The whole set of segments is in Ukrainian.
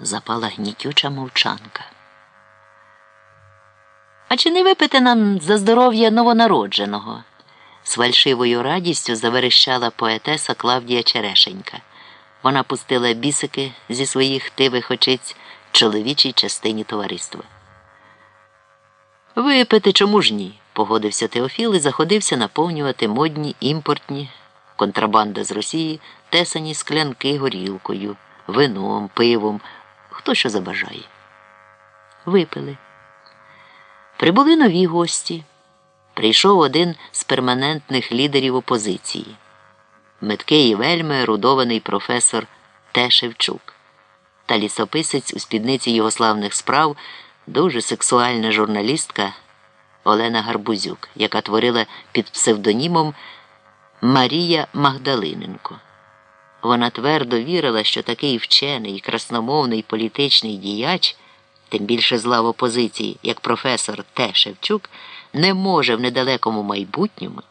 Запала гнітюча мовчанка. А чи не випити нам за здоров'я новонародженого? З фальшивою радістю заверещала поетеса Клавдія Черешенька. Вона пустила бісики зі своїх тивих очиць чоловічій частині товариства. Випити чому ж ні? погодився Теофіл і заходився наповнювати модні імпортні контрабанда з Росії, тесані склянки горілкою, вином, пивом, хто що забажає. Випили. Прибули нові гості. Прийшов один з перманентних лідерів опозиції. Меткий і вельми ерудований професор Т. Шевчук та лісописець у спідниці йогославних справ, дуже сексуальна журналістка Олена Гарбузюк, яка творила під псевдонімом Марія Магдалиненко. Вона твердо вірила, що такий вчений, красномовний політичний діяч, тим більше зла в опозиції, як професор Т. Шевчук, не може в недалекому майбутньому,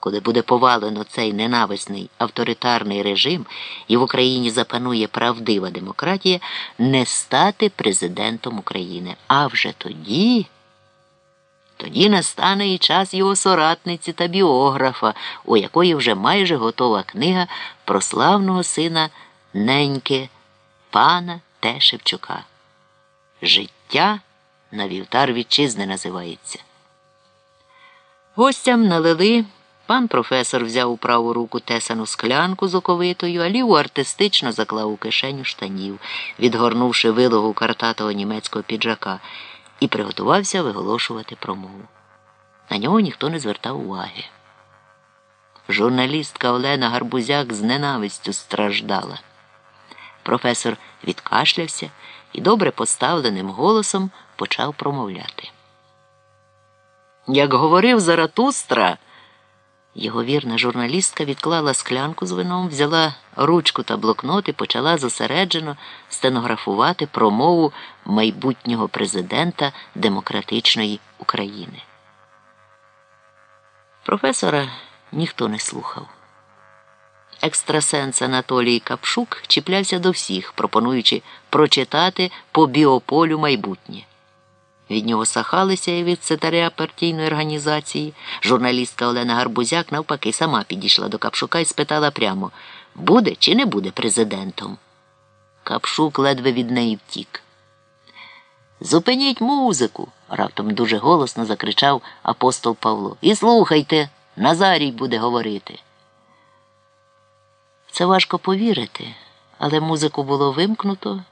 коли буде повалено цей ненависний авторитарний режим і в Україні запанує правдива демократія, не стати президентом України. А вже тоді. Тоді настане і час його соратниці та біографа, у якої вже майже готова книга про славного сина неньки пана Т. Шевчука. Життя на вівтар вітчизни називається. Гостям налили. Пан професор взяв у праву руку тесану склянку з оковитою, а ліву артистично заклав у кишеню штанів, відгорнувши вилогу картатого німецького піджака, і приготувався виголошувати промову. На нього ніхто не звертав уваги. Журналістка Олена Гарбузяк з ненавистю страждала. Професор відкашлявся і добре поставленим голосом почав промовляти. Як говорив Заратустра, його вірна журналістка відклала склянку з вином, взяла ручку та блокнот і почала зосереджено стенографувати промову майбутнього президента демократичної України. Професора ніхто не слухав. Екстрасенс Анатолій Капшук чіплявся до всіх, пропонуючи прочитати по біополю майбутнє. Від нього сахалися і від секретаря партійної організації. Журналістка Олена Гарбузяк, навпаки, сама підійшла до Капшука і спитала прямо буде чи не буде президентом. Капшук ледве від неї втік. Зупиніть музику, раптом дуже голосно закричав апостол Павло. І слухайте, Назарій буде говорити. Це важко повірити, але музику було вимкнуто,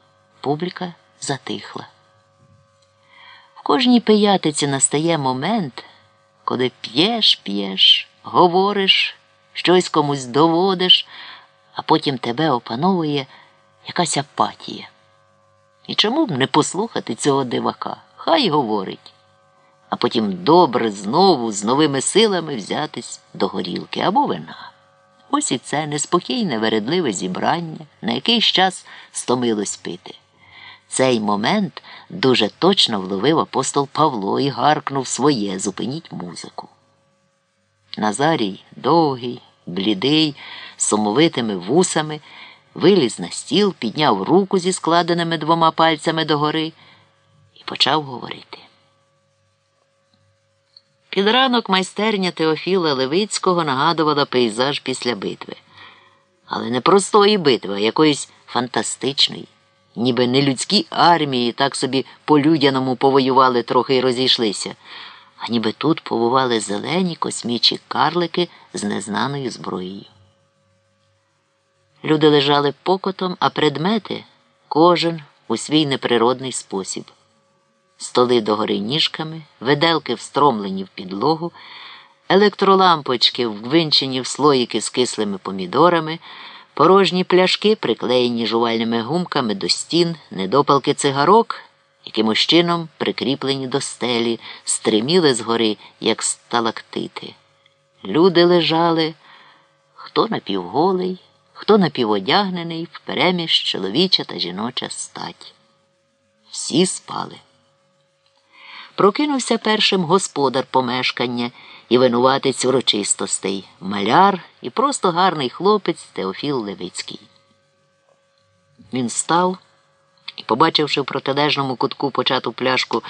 публіка затихла. Кожній пиятиці настає момент, коли п'єш, п'єш, говориш, щось комусь доводиш, а потім тебе опановує якась апатія. І чому б не послухати цього дивака? Хай говорить, а потім добре знову з новими силами взятись до горілки або вина. Ось і це неспокійне, вередливе зібрання, на якийсь час стомилось пити. Цей момент дуже точно вловив апостол Павло і гаркнув своє зупиніть музику. Назарій довгий, блідий, сумовитими вусами, виліз на стіл, підняв руку зі складеними двома пальцями догори і почав говорити. Під ранок майстерня Теофіла Левицького нагадувала пейзаж після битви. Але не простої битви, а якоїсь фантастичної. Ніби не людські армії так собі по людяному повоювали трохи й розійшлися, а ніби тут повували зелені космічі карлики з незнаною зброєю. Люди лежали покотом, а предмети кожен у свій неприродний спосіб. Столи догори ніжками, виделки встромлені в підлогу, електролампочки вгвинчені в слоїки з кислими помідорами. Порожні пляшки, приклеєні жувальними гумками до стін, недопалки цигарок, якимось чином прикріплені до стелі, стриміли згори, як сталактити. Люди лежали, хто напівголий, хто напіводягнений, впереміж чоловіча та жіноча стать. Всі спали. Прокинувся першим господар помешкання і винуватець урочистостей, маляр і просто гарний хлопець Теофіл Левицький. Він став І, побачивши в протилежному кутку почату пляшку